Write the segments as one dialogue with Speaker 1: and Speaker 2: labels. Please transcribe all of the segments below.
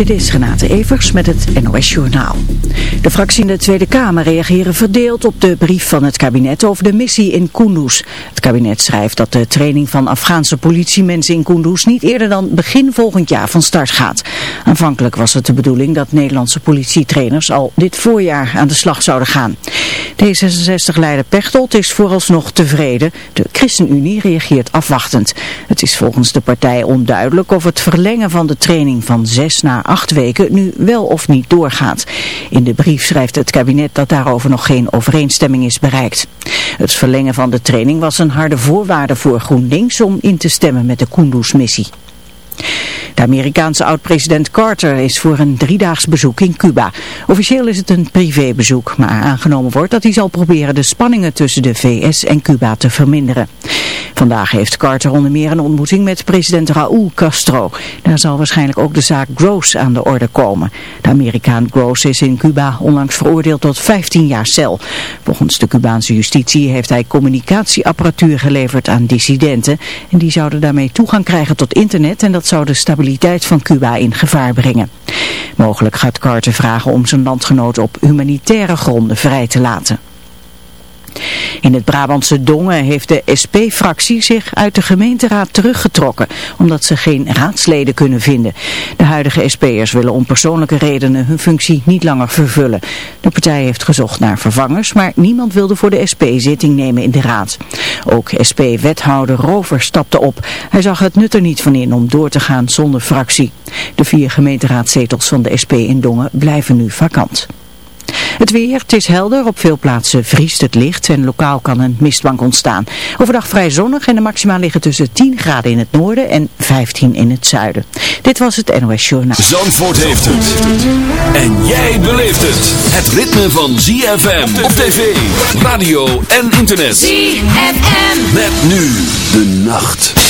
Speaker 1: Dit is Renate Evers met het NOS Journaal. De fractie in de Tweede Kamer reageren verdeeld op de brief van het kabinet over de missie in Kunduz. Het kabinet schrijft dat de training van Afghaanse politiemensen in Kunduz niet eerder dan begin volgend jaar van start gaat. Aanvankelijk was het de bedoeling dat Nederlandse politietrainers al dit voorjaar aan de slag zouden gaan. D66-leider Pechtold is vooralsnog tevreden. De ChristenUnie reageert afwachtend. Het is volgens de partij onduidelijk of het verlengen van de training van zes naar acht weken nu wel of niet doorgaat. In de brief schrijft het kabinet dat daarover nog geen overeenstemming is bereikt. Het verlengen van de training was een harde voorwaarde voor GroenLinks om in te stemmen met de Kunduz-missie. De Amerikaanse oud-president Carter is voor een driedaags bezoek in Cuba. Officieel is het een privébezoek, maar aangenomen wordt dat hij zal proberen de spanningen tussen de VS en Cuba te verminderen. Vandaag heeft Carter onder meer een ontmoeting met president Raúl Castro. Daar zal waarschijnlijk ook de zaak Gross aan de orde komen. De Amerikaan Gross is in Cuba onlangs veroordeeld tot 15 jaar cel. Volgens de Cubaanse justitie heeft hij communicatieapparatuur geleverd aan dissidenten. En die zouden daarmee toegang krijgen tot internet en dat zou de stabiliteit van Cuba in gevaar brengen. Mogelijk gaat Carter vragen om zijn landgenoten op humanitaire gronden vrij te laten. In het Brabantse Dongen heeft de SP-fractie zich uit de gemeenteraad teruggetrokken, omdat ze geen raadsleden kunnen vinden. De huidige SP'ers willen om persoonlijke redenen hun functie niet langer vervullen. De partij heeft gezocht naar vervangers, maar niemand wilde voor de SP zitting nemen in de raad. Ook SP-wethouder Rover stapte op. Hij zag het nut er niet van in om door te gaan zonder fractie. De vier gemeenteraadzetels van de SP in Dongen blijven nu vakant. Het weer, het is helder. Op veel plaatsen vriest het licht en lokaal kan een mistbank ontstaan. Overdag vrij zonnig en de maxima liggen tussen 10 graden in het noorden en 15 in het zuiden. Dit was het NOS Journaal.
Speaker 2: Zandvoort heeft het. En jij beleeft het. Het ritme van ZFM op tv, radio en internet.
Speaker 3: ZFM.
Speaker 2: Met nu de nacht.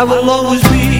Speaker 4: I will always be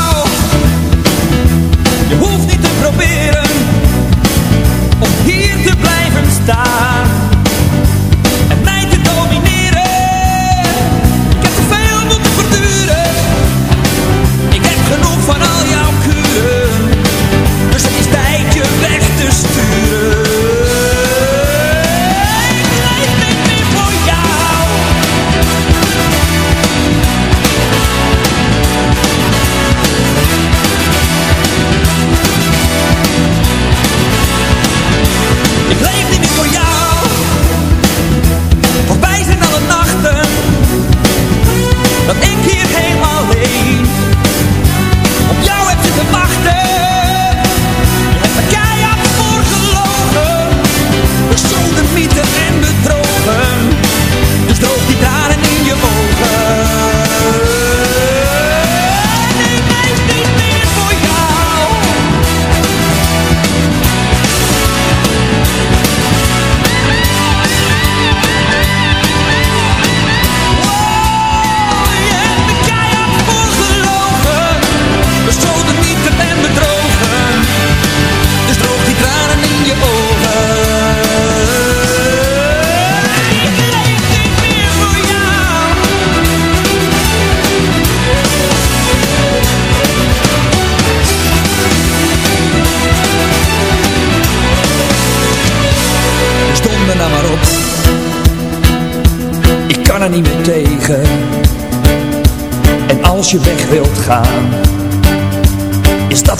Speaker 5: está.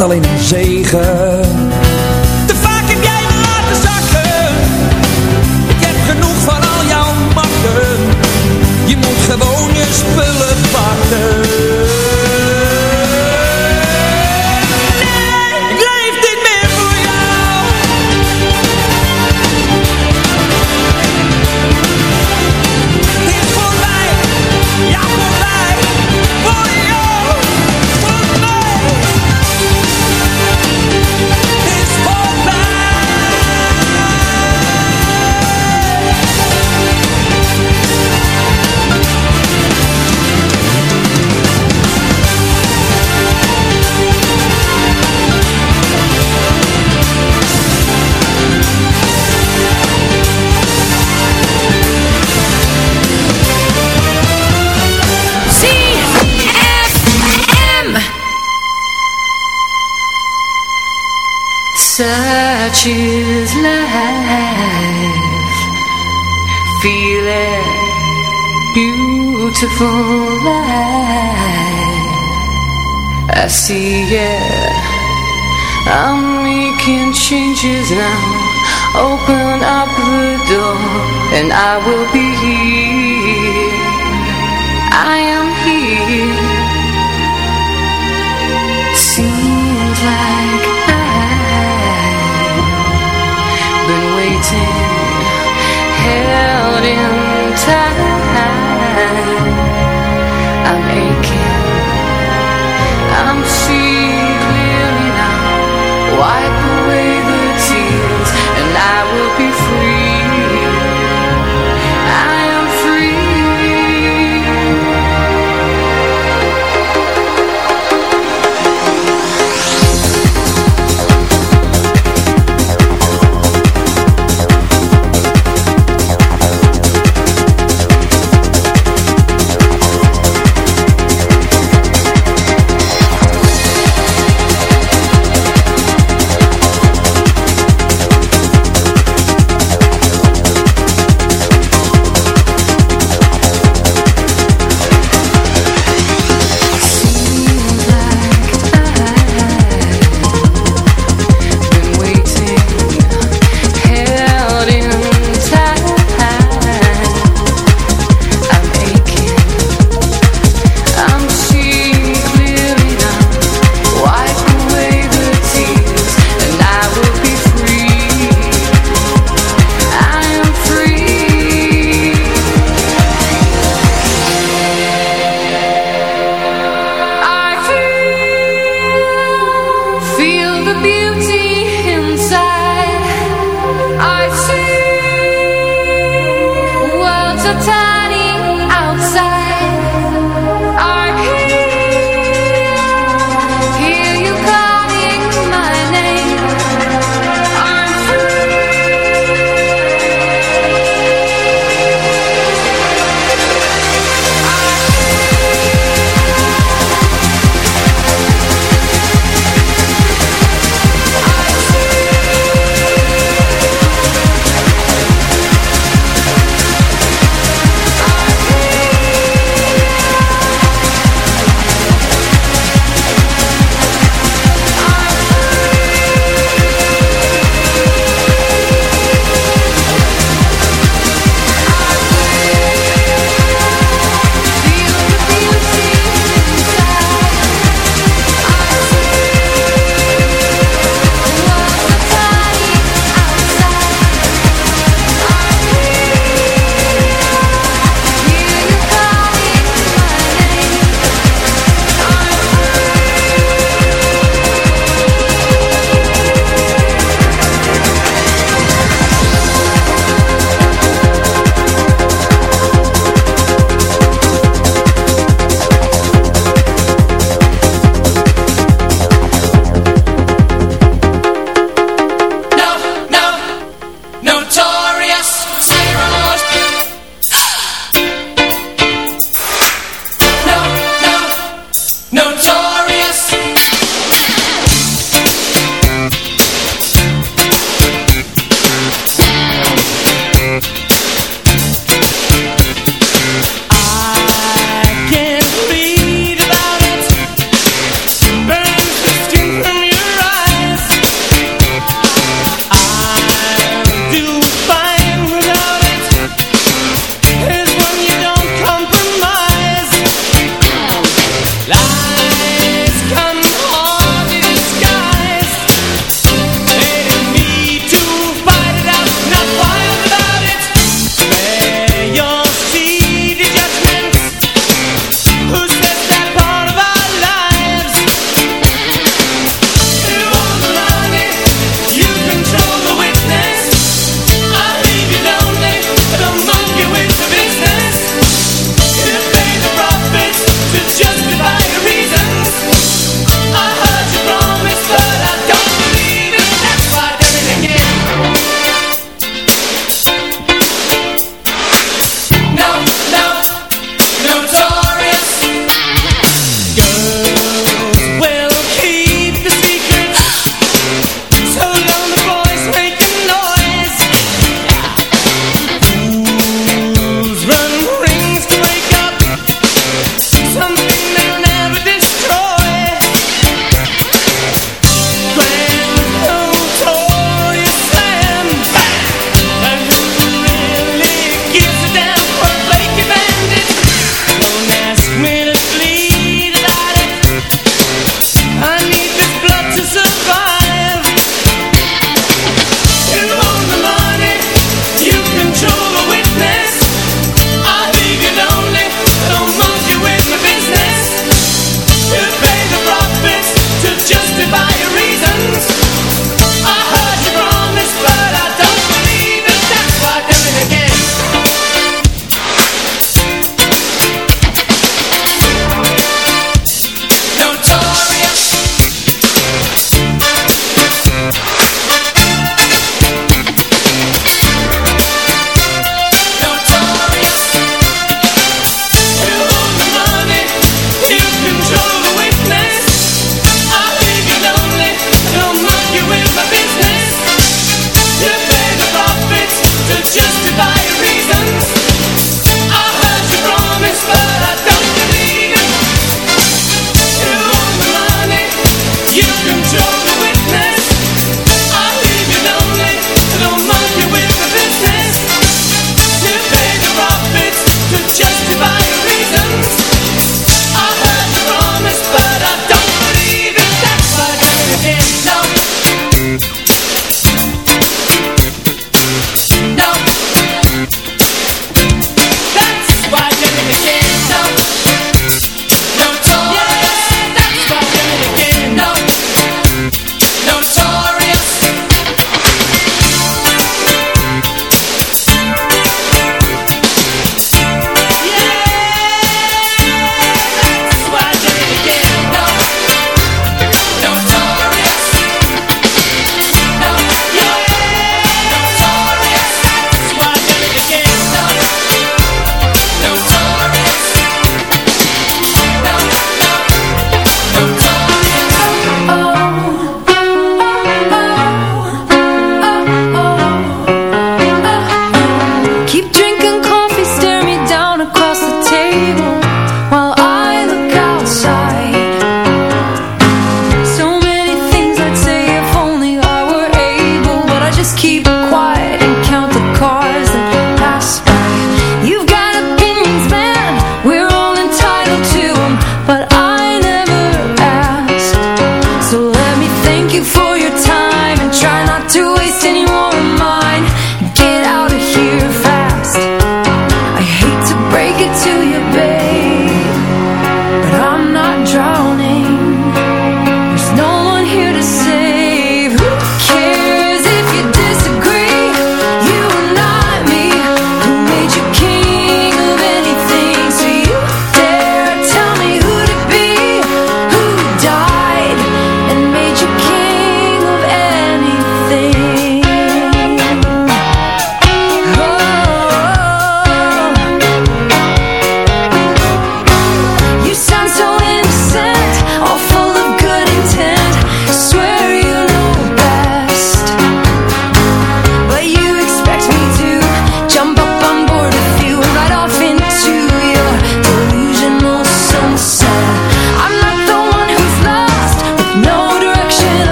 Speaker 5: alleen een
Speaker 6: zee. I see, yeah. I'm making changes now. Open up the door And I will be here. I am time.